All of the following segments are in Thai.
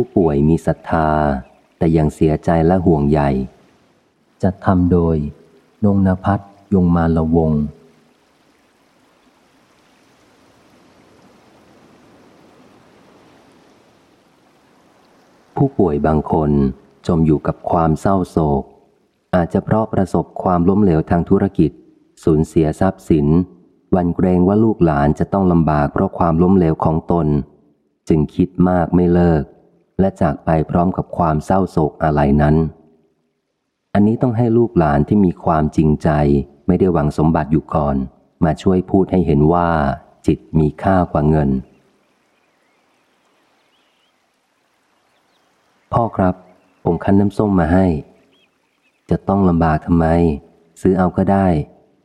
ผู้ป่วยมีศรัทธา แต่ยังเสียใจและห่วงใยจัดทำโดย นงนพัฒยงมาละวง ผู้ป่วยบางคนจมอยู่กับความเศร้าโศก อาจจะเพราะประสบความล้มเหลวทางธุรกิจ สูญเสียทรัพย์สิน วันเกรงว่าลูกหลานจะต้องลำบากเพราะความล้มเหลวของตน จึงคิดมากไม่เลิก และจากไปพร้อมกับความเศร้าโศกอะไรนั้น อันนี้ต้องให้ลูกหลานที่มีความจริงใจ ไม่ได้หวังสมบัติอยู่ก่อน มาช่วยพูดให้เห็นว่า จิตมีค่ากว่าเงิน พ่อครับ ผมคั้นน้ำส้มมาให้ จะต้องลำบากทำไม ซื้อเอาก็ได้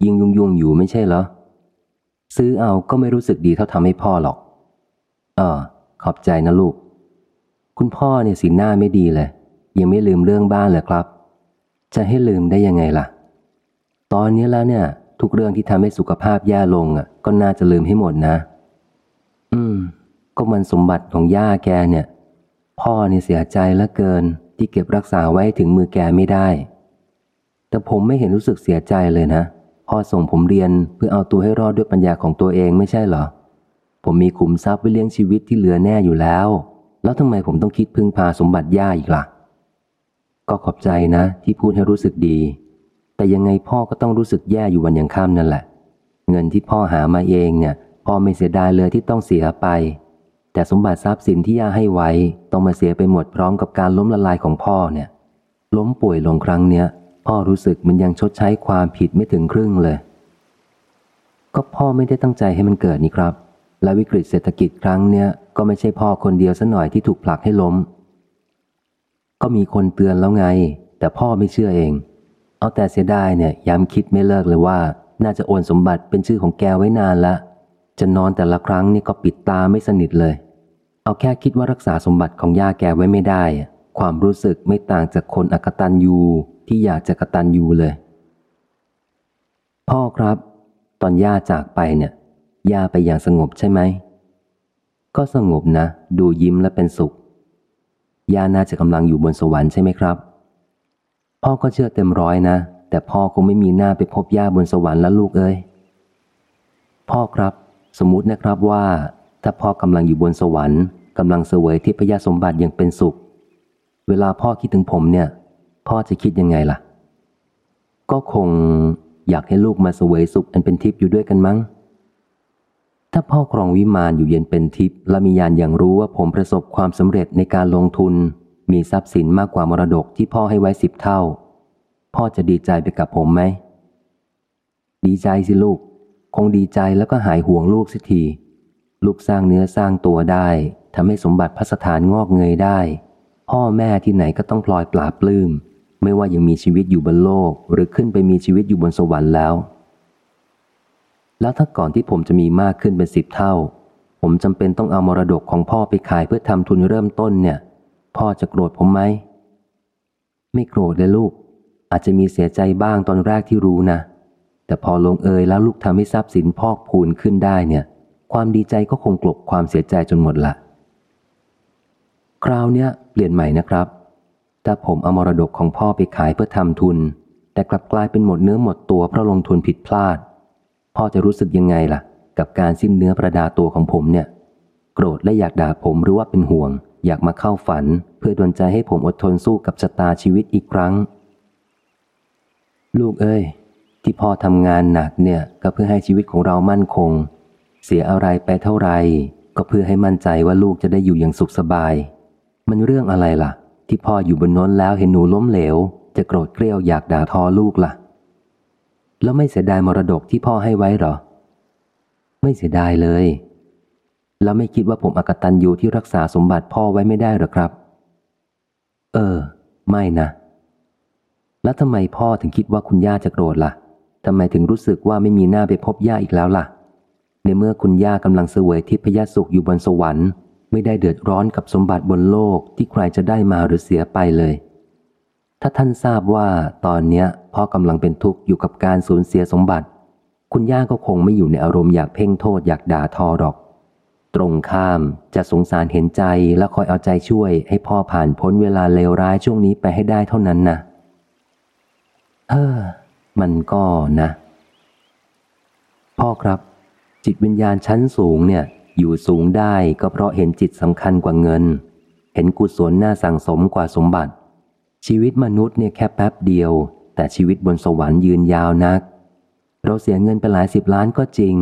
ยิ่งยุ่งยุ่งอยู่ไม่ใช่เหรอ ซื้อเอาก็ไม่รู้สึกดีเท่าทำให้พ่อหรอก เออขอบใจนะลูก คุณพ่อเนี่ยสีหน้าไม่ดีเลย ยังไม่ลืมเรื่องบ้านเลยครับ จะให้ลืมได้ยังไงล่ะ ตอนนี้แล้วเนี่ย ทุกเรื่องที่ทำให้สุขภาพแย่ลงอะ ก็น่าจะลืมให้หมดนะ อืม ก็มันสมบัติของย่าแกเนี่ย พ่อเนี่ยเสียใจลือเกิน ที่เก็บรักษาไว้ถึงมือแกไม่ได้ แต่ผมไม่เห็นรู้สึกเสียใจเลยนะพ่อส่งผมเรียนเพื่อเอาตัวให้รอดด้วยปัญญาของตัวเองไม่ใช่เหรอ ผมมีขุมทรัพย์ไว้เลี้ยงชีวิตที่เหลือแน่อยู่แล้ว แล้วทำไมผมต้องคิดพึ่งพาสมบัติย่าอีกล่ะ ก็ขอบใจนะ ที่พูดให้รู้สึกดี แต่ยังไงพ่อก็ต้องรู้สึกแย่อยู่วันยังค่ำนั่นแหละ เงินที่พ่อหามาเองเนี่ย พ่อไม่เสียดายเลยที่ต้องเสียไป แต่สมบัติทรัพย์สินที่ย่าให้ไว้ต้องมาเสียไปหมดพร้อมกับการล้มละลายของพ่อเนี่ย ล้มป่วยลงครั้งเนี้ย พ่อรู้สึกมันยังชดใช้ความผิดไม่ถึงครึ่งเลย ก็พ่อไม่ได้ตั้งใจให้มันเกิดนี่ครับ และวิกฤตเศรษฐกิจครั้งเนี้ยก็ไม่ใช่พ่อคนเดียวซะหน่อยที่ถูกผลักให้ล้ม ก็มีคนเตือนแล้วไง แต่พ่อไม่เชื่อเอง เอาแต่เสียดายเนี่ยย้ำคิดไม่เลิกเลยว่า น่าจะโอนสมบัติเป็นชื่อของแกไว้นานละ จะนอนแต่ละครั้งนี่ก็ปิดตาไม่สนิทเลย เอาแค่คิดว่ารักษาสมบัติของย่าแกไว้ไม่ได้ ความรู้สึกไม่ต่างจากคนอกตันยูที่อยากจะกตันยูเลย พ่อครับ ตอนย่าจากไปเนี่ย ย่าไปอย่างสงบใช่ไหม ก็สงบนะ ดูยิ้มและเป็นสุข ย่าน่าจะกำลังอยู่บนสวรรค์ใช่ไหมครับ พ่อก็เชื่อเต็มร้อยนะ แต่พ่อคงไม่มีหน้าไปพบย่าบนสวรรค์แล้วลูกเอ้ย พ่อครับ สมมตินะครับว่า ถ้าพ่อกำลังอยู่บนสวรรค์กำลังเสวยทิพยสมบัติอย่างเป็นสุข เวลาพ่อคิดถึงผมเนี่ย พ่อจะคิดยังไงล่ะ ก็คงอยากให้ลูกมาเสวยสุขอันเป็นทิพย์อยู่ด้วยกันมั้ง ถ้าพ่อครองวิมานอยู่เย็นเป็นทิพย์และมียานอย่างรู้ว่าผมประสบความสำเร็จในการลงทุน มีทรัพย์สินมากกว่ามรดกที่พ่อให้ไว้สิบเท่า พ่อจะดีใจไปกับผมไหม ดีใจสิลูก คงดีใจแล้วก็หายห่วงลูกสิที ลูกสร้างเนื้อสร้างตัวได้ทำให้สมบัติพัสถานงอกเงยได้ พ่อแม่ที่ไหนก็ต้องพลอยปราปลื้มไม่ว่ายังมีชีวิตอยู่บนโลก หรือขึ้นไปมีชีวิตอยู่บนสวรรค์แล้ว แล้วถ้าก่อนที่ผมจะมีมากขึ้นเป็นสิบเท่า ผมจำเป็นต้องเอามรดกของพ่อไปขายเพื่อทำทุนเริ่มต้นเนี่ย พ่อจะโกรธผมไหม ไม่โกรธเลยลูก อาจจะมีเสียใจบ้างตอนแรกที่รู้นะ แต่พอลงเอยแล้วลูกทำให้ทรัพย์สินพอกพูนขึ้นได้เนี่ย ความดีใจก็คงกลบความเสียใจจนหมดละคราวเนี้ยเปลี่ยนใหม่นะครับ ถ้าผมเอามรดกของพ่อไปขายเพื่อทำทุน แต่กลับกลายเป็นหมดเนื้อหมดตัวเพราะลงทุนผิดพลาด พ่อจะรู้สึกยังไงล่ะ กับการสิ้นเนื้อประดาตัวของผมเนี่ย โกรธและอยากด่าผมหรือว่าเป็นห่วง อยากมาเข้าฝัน เพื่อดลใจให้ผมอดทนสู้กับชะตาชีวิตอีกครั้ง ลูกเอ้ย ที่พ่อทำงานหนักเนี่ยก็เพื่อให้ชีวิตของเรามั่นคง เสียอะไรไปเท่าไหร่ก็เพื่อให้มั่นใจว่าลูกจะได้อยู่อย่างสุขสบาย มันเรื่องอะไรล่ะ ที่พ่ออยู่บนน้นแล้วเห็นหนูล้มเหลว จะโกรธเกลียวอยากด่าทอลูกล่ะ แล้วไม่เสียดายมรดกที่พ่อให้ไว้หรอ ไม่เสียดายเลย แล้วไม่คิดว่าผมอกตันยูที่รักษาสมบัติพ่อไว้ไม่ได้หรอครับ เออ ไม่นะ แล้วทำไมพ่อถึงคิดว่าคุณย่าจะโกรธล่ะทำไมถึงรู้สึกว่าไม่มีหน้าไปพบย่าอีกแล้วล่ะ ในเมื่อคุณย่ากำลังเสวยทิพยสุขอยู่บนสวรรค์ ไม่ได้เดือดร้อนกับสมบัติบนโลกที่ใครจะได้มาหรือเสียไปเลย ถ้าท่านทราบว่าตอนเนี้ยพ่อกำลังเป็นทุกข์อยู่กับการสูญเสียสมบัติ คุณย่าก็คงไม่อยู่ในอารมณ์อยากเพ่งโทษอยากด่าทอหรอก ตรงข้ามจะสงสารเห็นใจและคอยเอาใจช่วย ให้พ่อผ่านพ้นเวลาเลวร้ายช่วงนี้ไปให้ได้เท่านั้นนะเออ มันก็นะ พ่อครับ จิตวิญญาณชั้นสูงเนี่ย อยู่สูงได้ก็เพราะเห็นจิตสำคัญกว่าเงิน เห็นกุศลน่าสั่งสมกว่าสมบัติ ชีวิตมนุษย์เนี่ยแค่แป๊บเดียว แต่ชีวิตบนสวรรค์ยืนยาวนัก เราเสียเงินไปหลายสิบล้านก็จริง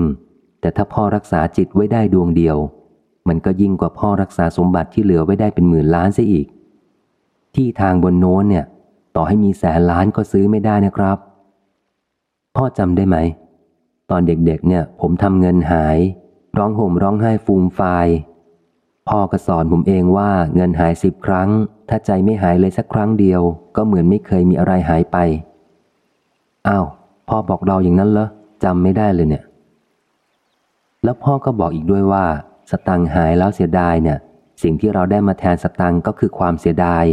แต่ถ้าพ่อรักษาจิตไว้ได้ดวงเดียว มันก็ยิ่งกว่าพ่อรักษาสมบัติที่เหลือไว้ได้เป็นหมื่นล้านเสียอีก ที่ทางบนโน้นเนี่ย ต่อให้มีแสนล้านก็ซื้อไม่ได้นะครับ พ่อจำได้ไหม ตอนเด็กๆ เนี่ย ผมทำเงินหาย ร้องห่มร้องไห้ฟูมฟาย พ่อก็สอนผมเองว่าเงินหายสิบครั้ง ถ้าใจไม่หายเลยสักครั้งเดียว ก็เหมือนไม่เคยมีอะไรหายไปอ้าวพ่อบอกเราอย่างนั้นเหรอจำไม่ได้เลยเนี่ย แล้วพ่อก็บอกอีกด้วยว่า สตังหายแล้วเสียดายเนี่ย สิ่งที่เราได้มาแทนสตังก็คือความเสียดาย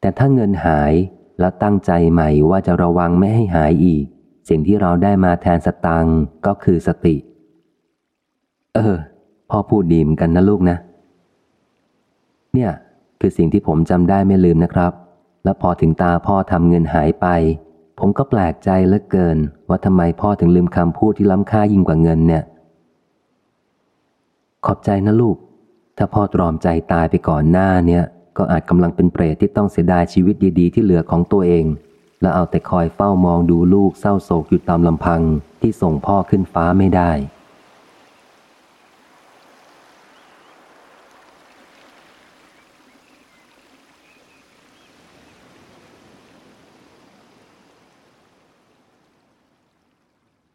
แต่ถ้าเงินหายแล้วตั้งใจใหม่ว่าจะระวังไม่ให้หายอีก สิ่งที่เราได้มาแทนสตังก็คือสติ เออ พ่อพูดดีเหมือนกันนะลูกนะ เนี่ย คือสิ่งที่ผมจำได้ไม่ลืมนะครับ แล้วพอถึงตาพ่อทำเงินหายไป ผมก็แปลกใจเหลือเกิน ว่าทำไมพ่อถึงลืมคำพูดที่ล้ำค่ายิ่งกว่าเงินเนี่ย ขอบใจนะลูก ถ้าพ่อตรอมใจตายไปก่อนหน้าเนี่ย ก็อาจกำลังเป็นเปรตที่ต้องเสียดายชีวิตดีๆ ที่เหลือของตัวเอง แล้วเอาแต่คอยเฝ้ามองดูลูกเศร้าโศกอยู่ตามลำพังที่ส่งพ่อขึ้นฟ้าไม่ได้